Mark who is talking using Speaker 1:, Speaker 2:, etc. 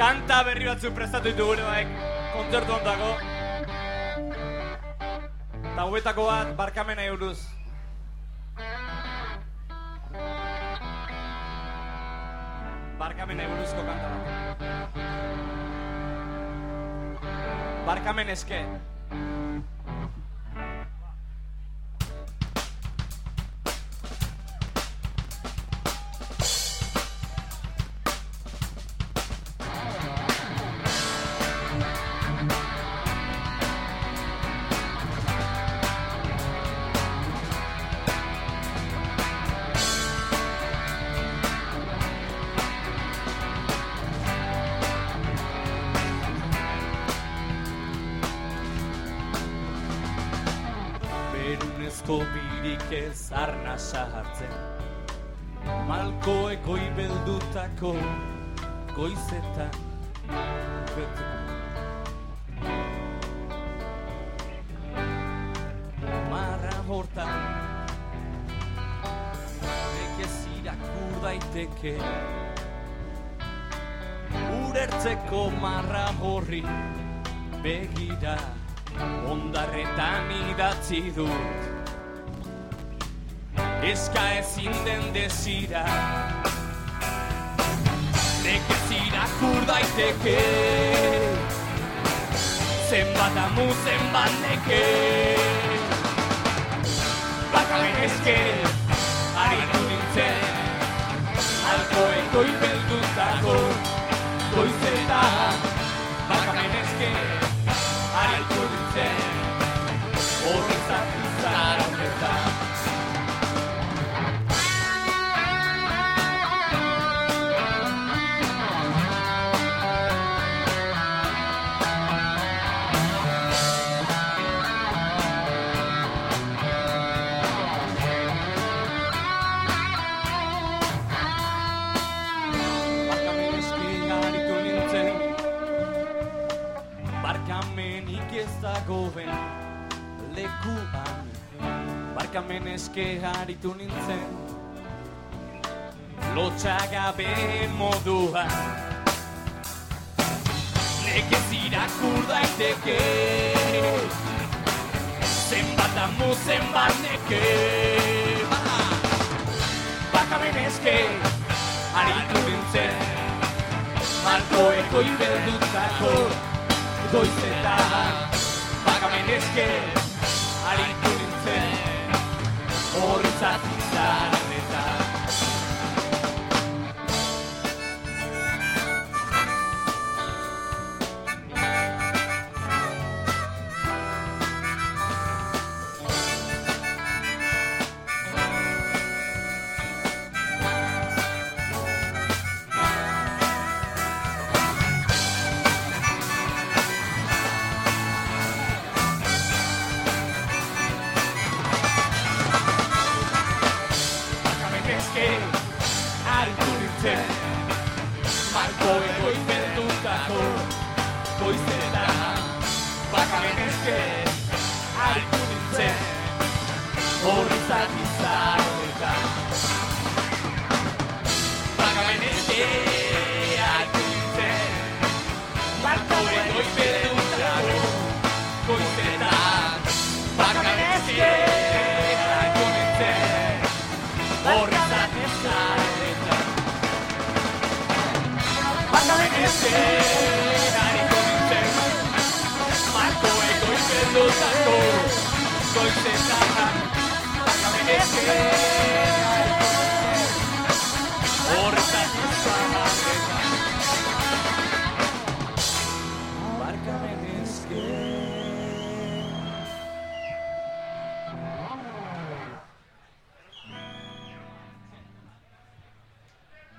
Speaker 1: Kanta berri batzu prestatu ditu gure baek, kontzertu ontako. Eta huetako bat, barkamena euruz. Barkamena euruzko kanta bat. Barkamen eske. Berunezko birik ez arna sahartzen Malkoek goi beldutako goizetan betuko Marra hortan Nekez irakur daiteke. Urertzeko marra horri begira ondarretan idatzi dut Eska ezin den desira. Nekez irakur daiteke. Zenbat amu, zenbat neke. Bakamen eske, haritu dagoen lekuan Barkamen eske haritu nintzen Lotxagabe moduan Nekez irakur daiteke Zenbat amu, zenbat neke Barkamen eske haritu nintzen Malkoeko ibeldutako goizetan Bakamen eske Malkoeko ibeldutako goizetan Bakamen eske haritu nintzen Horretzat izan honetan Bakamen eske haritu nintzen Malkoeko ibeldutako goizetan Bakamen eske haritu nintzen Horretzat Bakamen